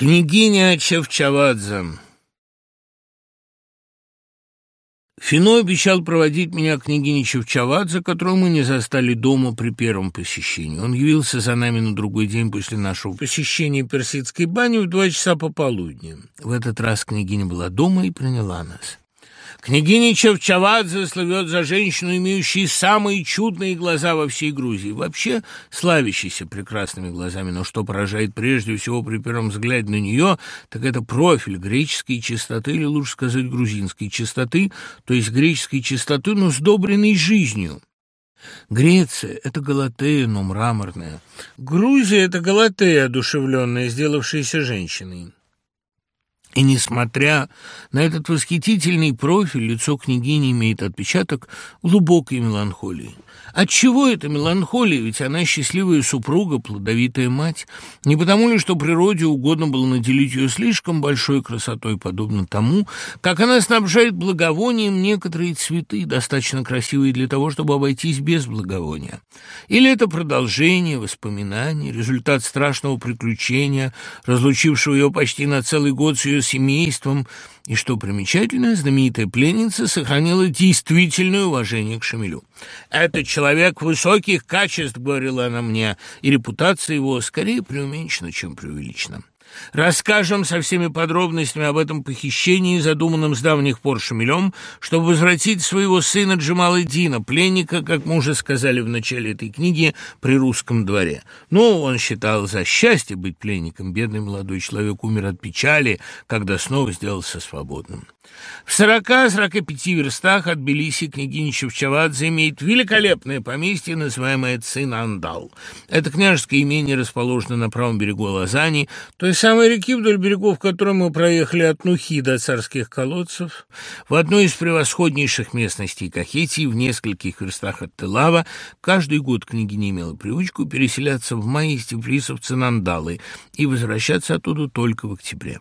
Княгиня Чевчавадзе Фино обещал проводить меня к княгине Чевчавадзе, которую мы не застали дома при первом посещении. Он явился за нами на другой день после нашего посещения персидской бани в два часа пополудни. В этот раз княгиня была дома и приняла нас. Княгиня Чевчавадзе слывет за женщину, имеющую самые чудные глаза во всей Грузии, вообще славящейся прекрасными глазами, но что поражает прежде всего при первом взгляде на нее, так это профиль греческой чистоты, или лучше сказать грузинской чистоты, то есть греческой чистоты, но сдобренной жизнью. Греция — это Галатея, но мраморная. Грузия — это Галатея, одушевленная, сделавшаяся женщиной. И несмотря на этот восхитительный профиль, лицо княгини имеет отпечаток глубокой меланхолии. Отчего эта меланхолия? Ведь она счастливая супруга, плодовитая мать. Не потому ли, что природе угодно было наделить ее слишком большой красотой, подобно тому, как она снабжает благовонием некоторые цветы, достаточно красивые для того, чтобы обойтись без благовония? Или это продолжение, воспоминание, результат страшного приключения, разлучившего ее почти на целый год с ее семейством, и, что примечательно, знаменитая пленница сохранила действительное уважение к Шамилю. «Это человек высоких качеств», — говорила она мне, и репутация его скорее преуменьшена, чем преувеличена. Расскажем со всеми подробностями об этом похищении, задуманном с давних пор Шамилем, чтобы возвратить своего сына Джамала Дина, пленника, как мы уже сказали в начале этой книги, при русском дворе. Но он считал за счастье быть пленником. Бедный молодой человек умер от печали, когда снова сделался свободным. В сорока-сорока пяти верстах от Белиси княгиня Чевчавадзе имеет великолепное поместье, называемое Цинандал. Это княжеское имение расположено на правом берегу Лазани, той самой реки, вдоль берегов которой мы проехали от Нухи до царских колодцев, в одной из превосходнейших местностей Кахетии, в нескольких верстах от Телава, каждый год княгиня имела привычку переселяться в мае из Тифлиса Цинандалы и возвращаться оттуда только в октябре.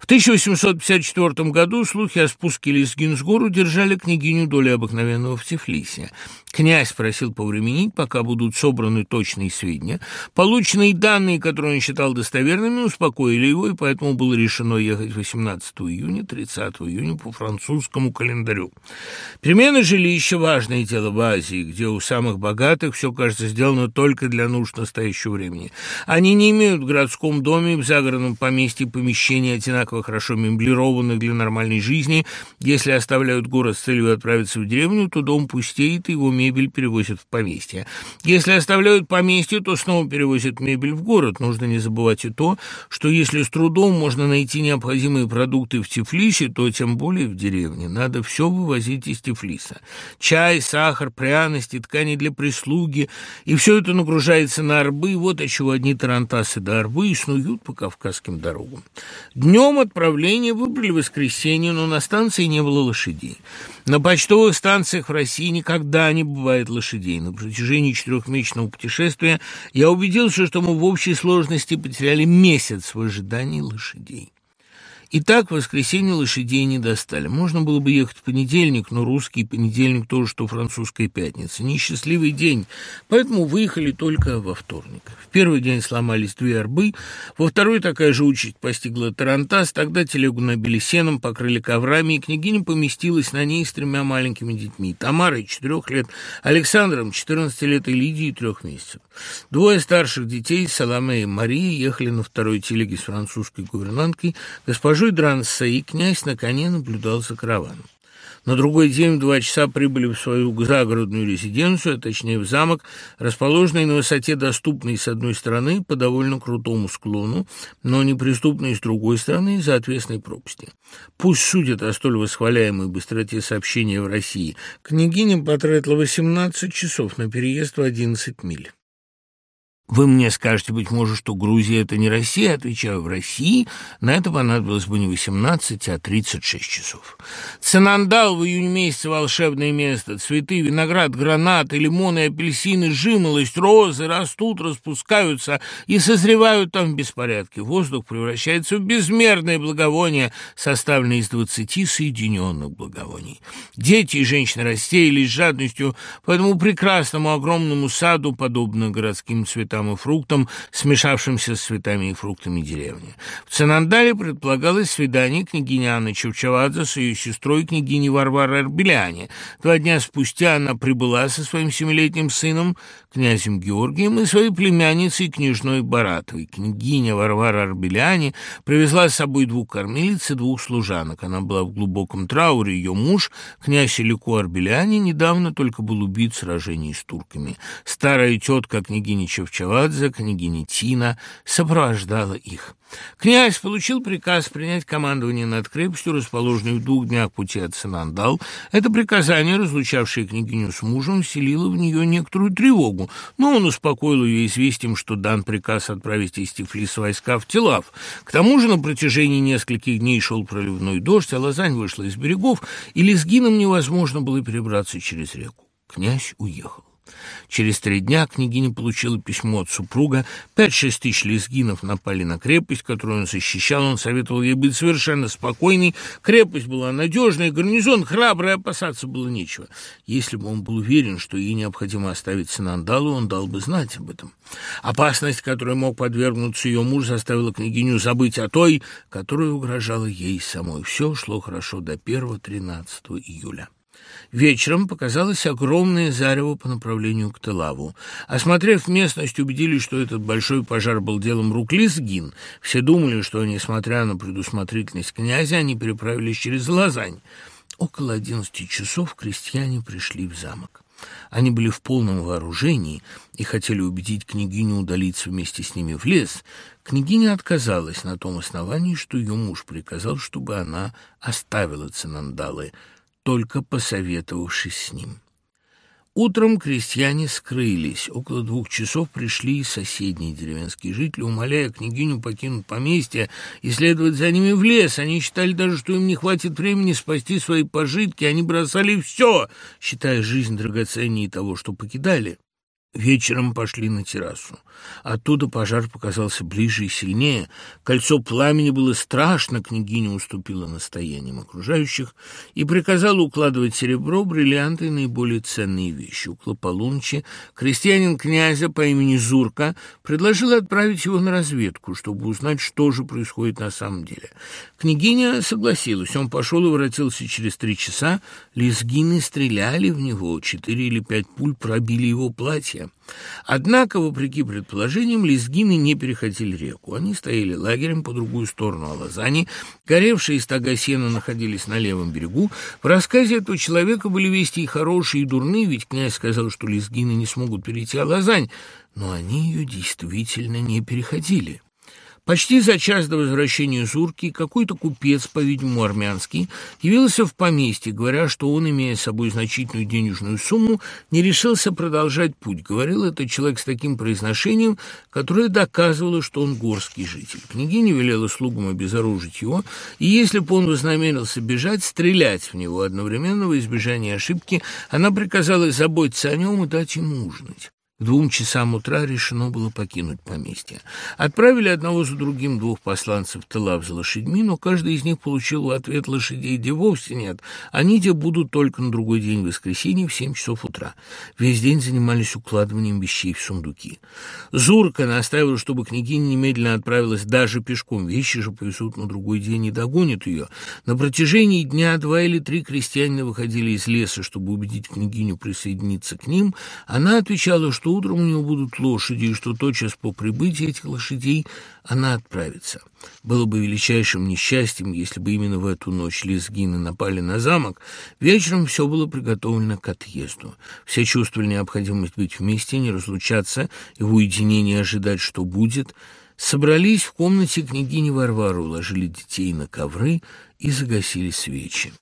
В 1854 году слухи о спуске Лизгин с гору держали княгиню доли обыкновенного в Тифлисе. Князь просил повременить, пока будут собраны точные сведения. Полученные данные, которые он считал достоверными, успокоили его, и поэтому было решено ехать 18 июня, 30 июня по французскому календарю. Перемена жилища – важное дело в Азии, где у самых богатых все, кажется, сделано только для нужд настоящего времени. Они не имеют в городском доме, в загородном поместье помещений, одинаково хорошо меблированных для нормальной жизни. Если оставляют город с целью отправиться в деревню, то дом пустеет, и его мебель перевозят в поместье. Если оставляют поместье, то снова перевозят мебель в город. Нужно не забывать и то, что если с трудом можно найти необходимые продукты в Тифлисе, то тем более в деревне. Надо все вывозить из Тифлиса. Чай, сахар, пряности, ткани для прислуги. И все это нагружается на арбы. Вот отчего одни тарантасы до арбы и снуют по кавказским дорогам. Днем отправление выбрали воскресенье, но на станции не было лошадей. На почтовых станциях в России никогда не бывает лошадей. На протяжении четырехмесячного путешествия я убедился, что мы в общей сложности потеряли месяц в ожидании лошадей. И так в воскресенье лошадей не достали. Можно было бы ехать в понедельник, но русский понедельник тоже, что французская пятница. Несчастливый день, поэтому выехали только во вторник. В первый день сломались две арбы, во второй такая же участь постигла Тарантас, тогда телегу набили сеном, покрыли коврами, и княгиня поместилась на ней с тремя маленькими детьми. Тамарой, четырех лет, Александром, четырнадцати лет и Лидией, трех месяцев. Двое старших детей, Саламе и Мария, ехали на второй телеге с французской гувернанткой, госпожой Госпожой Дранса и князь на коне наблюдал за караваном. На другой день в два часа прибыли в свою загородную резиденцию, а точнее в замок, расположенный на высоте, доступной с одной стороны по довольно крутому склону, но неприступной с другой стороны из-за отвесной пропасти. Пусть судят о столь восхваляемой быстроте сообщения в России. Княгиня потратила 18 часов на переезд в 11 миль. Вы мне скажете, быть может, что Грузия – это не Россия. Отвечаю, в России на это понадобилось бы не 18, а 36 часов. Цинандал в июне месяце – волшебное место. Цветы, виноград, гранаты, лимоны, апельсины, жимолость, розы растут, распускаются и созревают там в беспорядке. Воздух превращается в безмерное благовоние, составленное из 20 соединенных благовоний. Дети и женщины растеялись жадностью по этому прекрасному огромному саду, подобно городским цветам цветам и фруктам, смешавшимся с цветами и фруктами деревни. В Цинандале предполагалось свидание княгини Анны Чевчавадзе с ее сестрой княгиней Варварой Арбеляне. Два дня спустя она прибыла со своим семилетним сыном, князем Георгием, и своей племянницей, княжной Баратовой. Княгиня Варвара Арбеляне привезла с собой двух кормилиц и двух служанок. Она была в глубоком трауре. Ее муж, князь Илико Арбеляне, недавно только был убит в сражении с турками. Старая тетка княгини Чевчавадзе, княгиня Тина, сопровождала их. Князь получил приказ принять командование над крепостью, расположенной в двух днях пути от Санандал. Это приказание, разлучавшее княгиню с мужем, вселило в нее некоторую тревогу, но он успокоил ее известием, что дан приказ отправить из Тифлиса войска в Телав. К тому же на протяжении нескольких дней шел проливной дождь, а Лазань вышла из берегов, и лезгинам невозможно было перебраться через реку. Князь уехал. Через три дня княгиня получила письмо от супруга. Пять-шесть тысяч лезгинов напали на крепость, которую он защищал. Он советовал ей быть совершенно спокойной. Крепость была надежная, гарнизон храбрый, опасаться было нечего. Если бы он был уверен, что ей необходимо оставить Санандалу, он дал бы знать об этом. Опасность, которой мог подвергнуться ее муж, заставила княгиню забыть о той, которая угрожала ей самой. Все шло хорошо до 1-13 июля. Вечером показалось огромное зарево по направлению к Телаву. Осмотрев местность, убедились, что этот большой пожар был делом рук Лизгин. Все думали, что, несмотря на предусмотрительность князя, они переправились через Лазань. Около одиннадцати часов крестьяне пришли в замок. Они были в полном вооружении и хотели убедить княгиню удалиться вместе с ними в лес. Княгиня отказалась на том основании, что ее муж приказал, чтобы она оставила Цинандалы – только посоветовавшись с ним. Утром крестьяне скрылись. Около двух часов пришли соседние деревенские жители, умоляя княгиню покинуть поместье и следовать за ними в лес. Они считали даже, что им не хватит времени спасти свои пожитки. Они бросали все, считая жизнь драгоценнее того, что покидали. Вечером пошли на террасу. Оттуда пожар показался ближе и сильнее. Кольцо пламени было страшно, княгиня уступила настояниям окружающих и приказала укладывать серебро, бриллианты и наиболее ценные вещи. Около полуночи крестьянин князя по имени Зурка предложил отправить его на разведку, чтобы узнать, что же происходит на самом деле. Княгиня согласилась. Он пошел и воротился через три часа. Лезгины стреляли в него. Четыре или пять пуль пробили его платье. Однако, вопреки предположениям, лезгины не переходили реку. Они стояли лагерем по другую сторону Алазани. Горевшие стога сена находились на левом берегу. В рассказе этого человека были вести и хорошие, и дурные, ведь князь сказал, что лезгины не смогут перейти Алазань, но они ее действительно не переходили. Почти за час до возвращения Зурки какой-то купец, по-видимому, армянский, явился в поместье, говоря, что он, имея с собой значительную денежную сумму, не решился продолжать путь. Говорил этот человек с таким произношением, которое доказывало, что он горский житель. Княгиня велела слугам обезоружить его, и если бы он вознамерился бежать, стрелять в него одновременно во избежание ошибки, она приказала заботиться о нем и дать ему ужинать. К двум часам утра решено было покинуть поместье. Отправили одного за другим двух посланцев Телав за лошадьми, но каждый из них получил в ответ лошадей, где вовсе нет. Они где будут только на другой день, воскресенье, в семь часов утра. Весь день занимались укладыванием вещей в сундуки. Зурка настаивала, чтобы княгиня немедленно отправилась даже пешком. Вещи же повезут на другой день и догонят ее. На протяжении дня два или три крестьянина выходили из леса, чтобы убедить княгиню присоединиться к ним. Она отвечала, что утром у него будут лошади, и что тотчас по прибытии этих лошадей она отправится. Было бы величайшим несчастьем, если бы именно в эту ночь лезгины напали на замок. Вечером все было приготовлено к отъезду. Все чувствовали необходимость быть вместе, не разлучаться и в уединении ожидать, что будет. Собрались в комнате княгини Варвары, уложили детей на ковры и загасили свечи.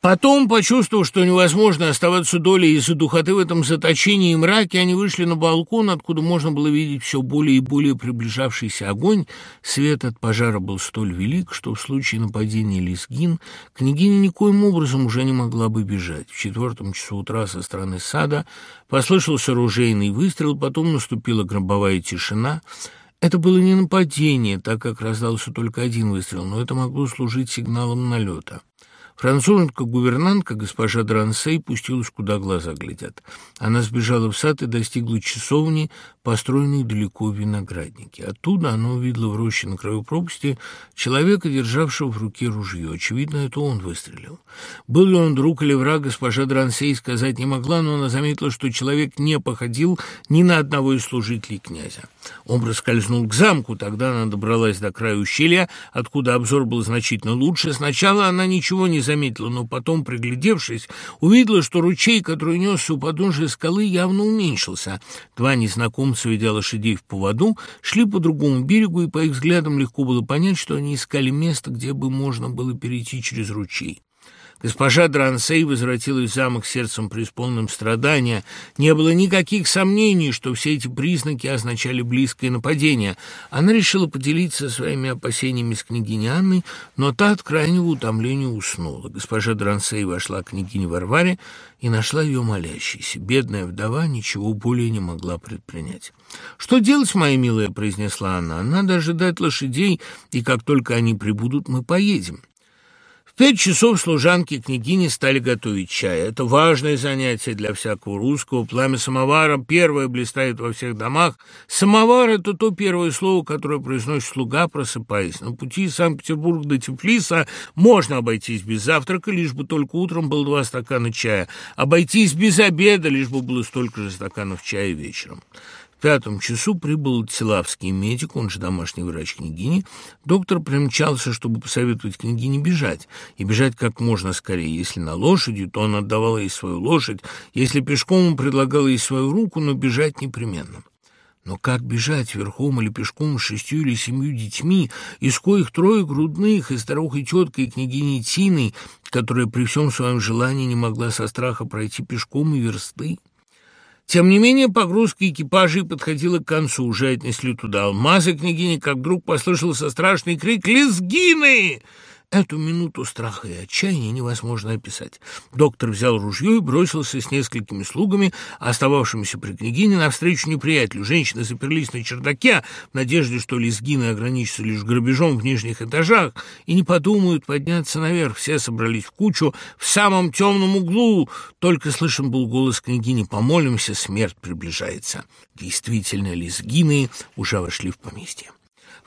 Потом, почувствовав, что невозможно оставаться долей из-за духоты в этом заточении и мраке, они вышли на балкон, откуда можно было видеть все более и более приближавшийся огонь. Свет от пожара был столь велик, что в случае нападения Лисгин княгиня никоим образом уже не могла бы бежать. В четвертом часу утра со стороны сада послышался ружейный выстрел, потом наступила гробовая тишина — это было не нападение, так как раздался только один выстрел, но это могло служить сигналом налета. Француженка-гувернантка, госпожа Дрансей, пустилась, куда глаза глядят. Она сбежала в сад и достигла часовни, построенной далеко в винограднике. Оттуда она увидела в роще на краю пропасти человека, державшего в руке ружье. Очевидно, это он выстрелил. Был ли он друг или враг, госпожа Дрансей сказать не могла, но она заметила, что человек не походил ни на одного из служителей князя. Он проскользнул к замку, тогда она добралась до края ущелья, откуда обзор был значительно лучше. Сначала она ничего не заметила, но потом, приглядевшись, увидела, что ручей, который несся у подножия скалы, явно уменьшился. Два незнакомца, ведя лошадей в поводу, шли по другому берегу, и по их взглядам легко было понять, что они искали место, где бы можно было перейти через ручей. Госпожа Дрансей возвратилась в замок сердцем преисполненным страдания. Не было никаких сомнений, что все эти признаки означали близкое нападение. Она решила поделиться своими опасениями с княгиней Анной, но та от крайнего утомления уснула. Госпожа Дрансей вошла к княгине Варваре и нашла ее молящейся. Бедная вдова ничего более не могла предпринять. «Что делать, моя милая?» — произнесла она. «Надо ожидать лошадей, и как только они прибудут, мы поедем». Пять часов служанки княгини стали готовить чай. Это важное занятие для всякого русского. Пламя самовара первое блистает во всех домах. Самовар — это то первое слово, которое произносит слуга, просыпаясь. На пути из Санкт-Петербурга до Тифлиса можно обойтись без завтрака, лишь бы только утром было два стакана чая. Обойтись без обеда, лишь бы было столько же стаканов чая вечером. Пятом часу прибыл Целавский медик, он же домашний врач княгини. Доктор примчался, чтобы посоветовать княгине бежать, и бежать как можно скорее. Если на лошади, то он отдавал ей свою лошадь, если пешком, он предлагал ей свою руку, но бежать непременно. Но как бежать верхом или пешком с шестью или семью детьми, из коих трое грудных, и старухой теткой, и княгиней Тиной, которая при всем своем желании не могла со страха пройти пешком и версты? Тем не менее, погрузка экипажей подходила к концу, уже отнесли туда алмазы княгини, как вдруг послышался страшный крик «Лезгины!» Эту минуту страха и отчаяния невозможно описать. Доктор взял ружье и бросился с несколькими слугами, остававшимися при княгине, навстречу неприятелю. Женщины заперлись на чердаке в надежде, что лезгины ограничатся лишь грабежом в нижних этажах и не подумают подняться наверх. Все собрались в кучу в самом темном углу. Только слышен был голос княгини «Помолимся, смерть приближается». Действительно, лезгины уже вошли в поместье.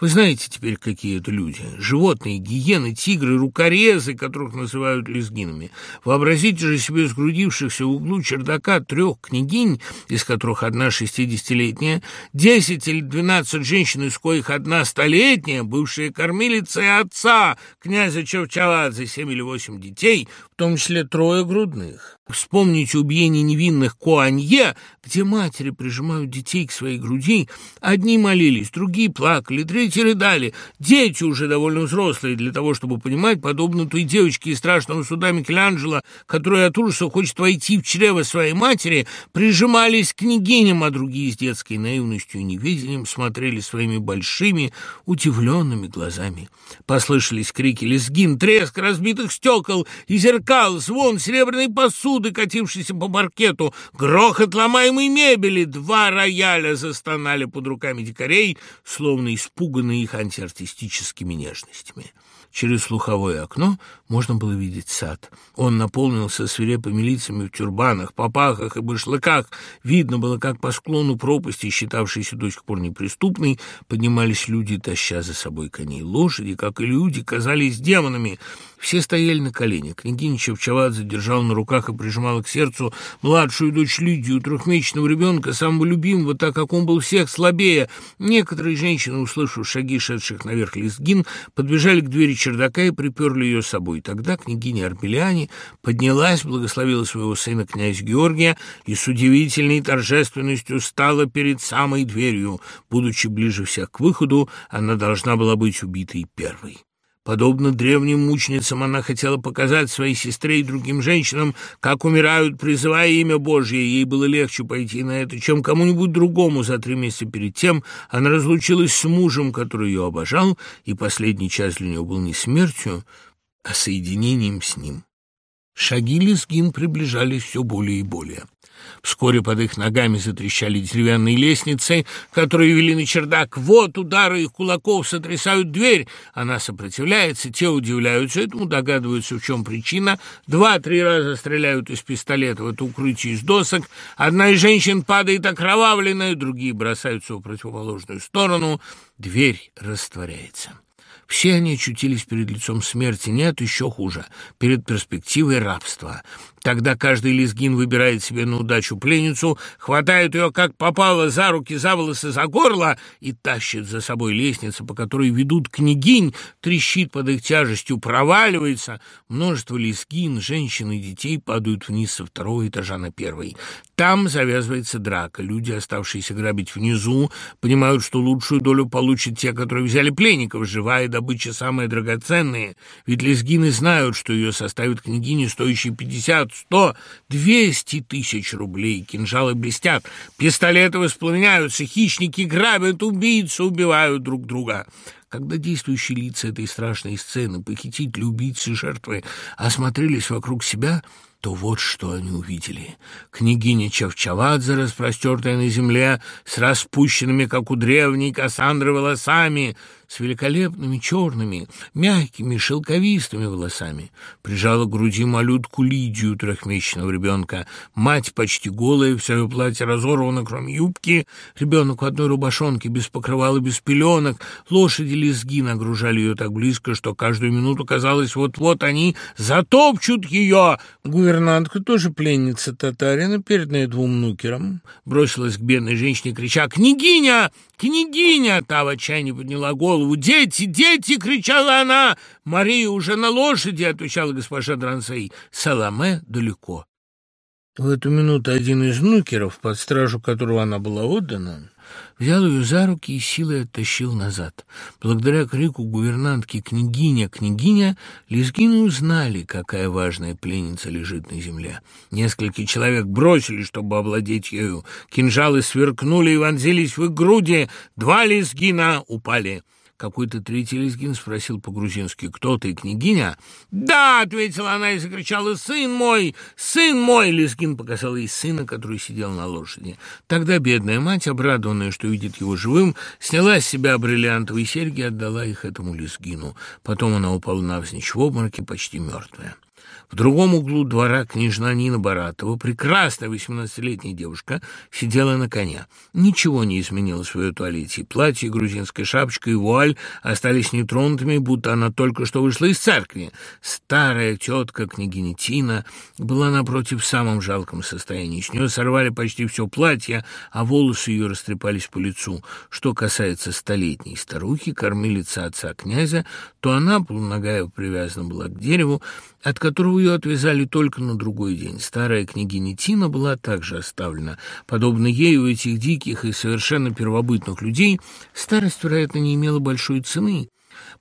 Вы знаете теперь, какие это люди. Животные, гиены, тигры, рукорезы, которых называют лезгинами. Вообразите же себе сгрудившихся в углу чердака трех княгинь, из которых одна шестидесятилетняя, десять или двенадцать женщин, из коих одна столетняя, бывшая кормилица отца, князя Чевчаладзе, семь или восемь детей, в том числе трое грудных. Вспомните убиение невинных Куанье, где матери прижимают детей к своей груди. Одни молились, другие плакали, третьи рыдали. Дети уже довольно взрослые для того, чтобы понимать, подобно той девочке из страшного суда Микеланджело, которая от ужаса хочет войти в чрево своей матери, прижимались к княгиням, а другие с детской наивностью и неведением смотрели своими большими, удивленными глазами. Послышались крики лезгин, треск разбитых стекол и зеркал, звон серебряной посуды, посуды, катившейся по паркету, грохот ломаемой мебели. Два рояля застонали под руками дикарей, словно испуганные их антиартистическими нежностями. Через слуховое окно можно было видеть сад. Он наполнился свирепыми лицами в тюрбанах, попахах и башлыках. Видно было, как по склону пропасти, считавшейся до сих пор неприступной, поднимались люди, таща за собой коней. Лошади, как и люди, казались демонами — все стояли на коленях. Княгиня Чевчавадзе держала на руках и прижимала к сердцу младшую дочь Лидию, трехмесячного ребенка, самого любимого, так как он был всех слабее. Некоторые женщины, услышав шаги шедших наверх лезгин, подбежали к двери чердака и приперли ее с собой. Тогда княгиня Арпеляне поднялась, благословила своего сына князь Георгия и с удивительной торжественностью стала перед самой дверью. Будучи ближе всех к выходу, она должна была быть убитой первой. Подобно древним мученицам, она хотела показать своей сестре и другим женщинам, как умирают, призывая имя Божье. Ей было легче пойти на это, чем кому-нибудь другому. За три месяца перед тем она разлучилась с мужем, который ее обожал, и последний час для нее был не смертью, а соединением с ним. Шаги Лезгин приближались все более и более. Вскоре под их ногами затрещали деревянные лестницы, которые вели на чердак. Вот удары их кулаков сотрясают дверь. Она сопротивляется, те удивляются этому, догадываются, в чем причина. Два-три раза стреляют из пистолета в это укрытие из досок. Одна из женщин падает окровавленная, другие бросаются в противоположную сторону. Дверь растворяется. Все они очутились перед лицом смерти, нет, еще хуже, перед перспективой рабства. Тогда каждый лезгин выбирает себе на удачу пленницу, хватает ее как попало за руки, за волосы, за горло и тащит за собой лестницу, по которой ведут княгинь, трещит под их тяжестью, проваливается. Множество лезгин, женщин и детей падают вниз со второго этажа на первый. Там завязывается драка. Люди, оставшиеся грабить внизу, понимают, что лучшую долю получат те, которые взяли пленников. Живая добыча самая драгоценная. Ведь лезгины знают, что ее составит княгиня, стоящая пятьдесят сто, двести тысяч рублей. Кинжалы блестят, пистолеты воспламеняются, хищники грабят, убийцы убивают друг друга. Когда действующие лица этой страшной сцены, похитители, убийцы, жертвы, осмотрелись вокруг себя, то вот что они увидели. Княгиня Чавчавадзе, распростертая на земле, с распущенными, как у древней Кассандры, волосами, с великолепными черными, мягкими, шелковистыми волосами. Прижала к груди малютку Лидию, трехмесячного ребенка. Мать почти голая, все ее платье разорвано, кроме юбки. Ребенок в одной рубашонке, без покрывала, без пеленок. Лошади лезги нагружали ее так близко, что каждую минуту казалось, вот-вот они затопчут ее. Гувернантка, тоже пленница татарина, переданная двум нукерам, бросилась к бедной женщине, крича «Княгиня! Княгиня!» Та в отчаянии подняла голову голову. «Дети, дети!» — кричала она. «Мария уже на лошади!» — отвечала госпожа Дранцей. «Саламе далеко». В эту минуту один из нукеров, под стражу которого она была отдана, взял ее за руки и силой оттащил назад. Благодаря крику гувернантки «Княгиня! Княгиня!» лезгины узнали, какая важная пленница лежит на земле. Несколько человек бросили, чтобы овладеть ею. Кинжалы сверкнули и вонзились в их груди. Два лезгина упали. Какой-то третий лезгин спросил по-грузински, кто ты, княгиня? «Да!» — ответила она и закричала, «Сын мой! Сын мой!» Лезгин показал ей сына, который сидел на лошади. Тогда бедная мать, обрадованная, что видит его живым, сняла с себя бриллиантовые серьги и отдала их этому лезгину. Потом она упала навзничь в обмороке, почти мертвая. В другом углу двора княжна Нина Баратова, прекрасная восемнадцатилетняя девушка, сидела на коне. Ничего не изменилось в ее туалете. Платье, грузинская шапочка и вуаль остались нетронутыми, будто она только что вышла из церкви. Старая тетка, княгиня Тина, была напротив в самом жалком состоянии. С нее сорвали почти все платье, а волосы ее растрепались по лицу. Что касается столетней старухи, кормилица отца князя, то она, полуногая, привязана была к дереву, от которого ее отвязали только на другой день. Старая княгиня Тина была также оставлена. Подобно ей у этих диких и совершенно первобытных людей старость, вероятно, не имела большой цены.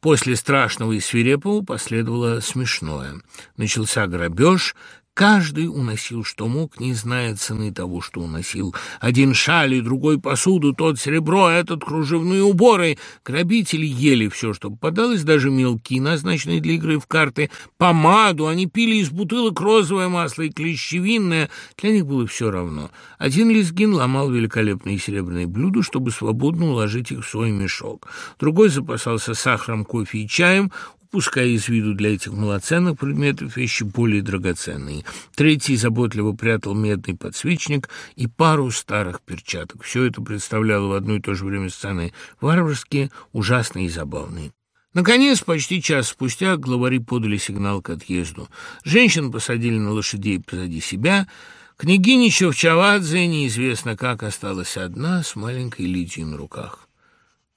После страшного и свирепого последовало смешное. Начался грабеж, Каждый уносил, что мог, не зная цены того, что уносил. Один шали, другой посуду, тот серебро, этот кружевные уборы. Грабители ели все, что попадалось, даже мелки, назначенные для игры в карты, помаду. Они пили из бутылок розовое масло и клещевинное. Для них было все равно. Один лезгин ломал великолепные серебряные блюда, чтобы свободно уложить их в свой мешок. Другой запасался сахаром, кофе и чаем пуская из виду для этих малоценных предметов вещи более драгоценные. Третий заботливо прятал медный подсвечник и пару старых перчаток. Все это представляло в одно и то же время сцены варварские, ужасные и забавные. Наконец, почти час спустя, главари подали сигнал к отъезду. Женщин посадили на лошадей позади себя. Княгиня Чевчавадзе неизвестно как осталась одна с маленькой Лидией на руках.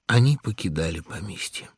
Они покидали поместье.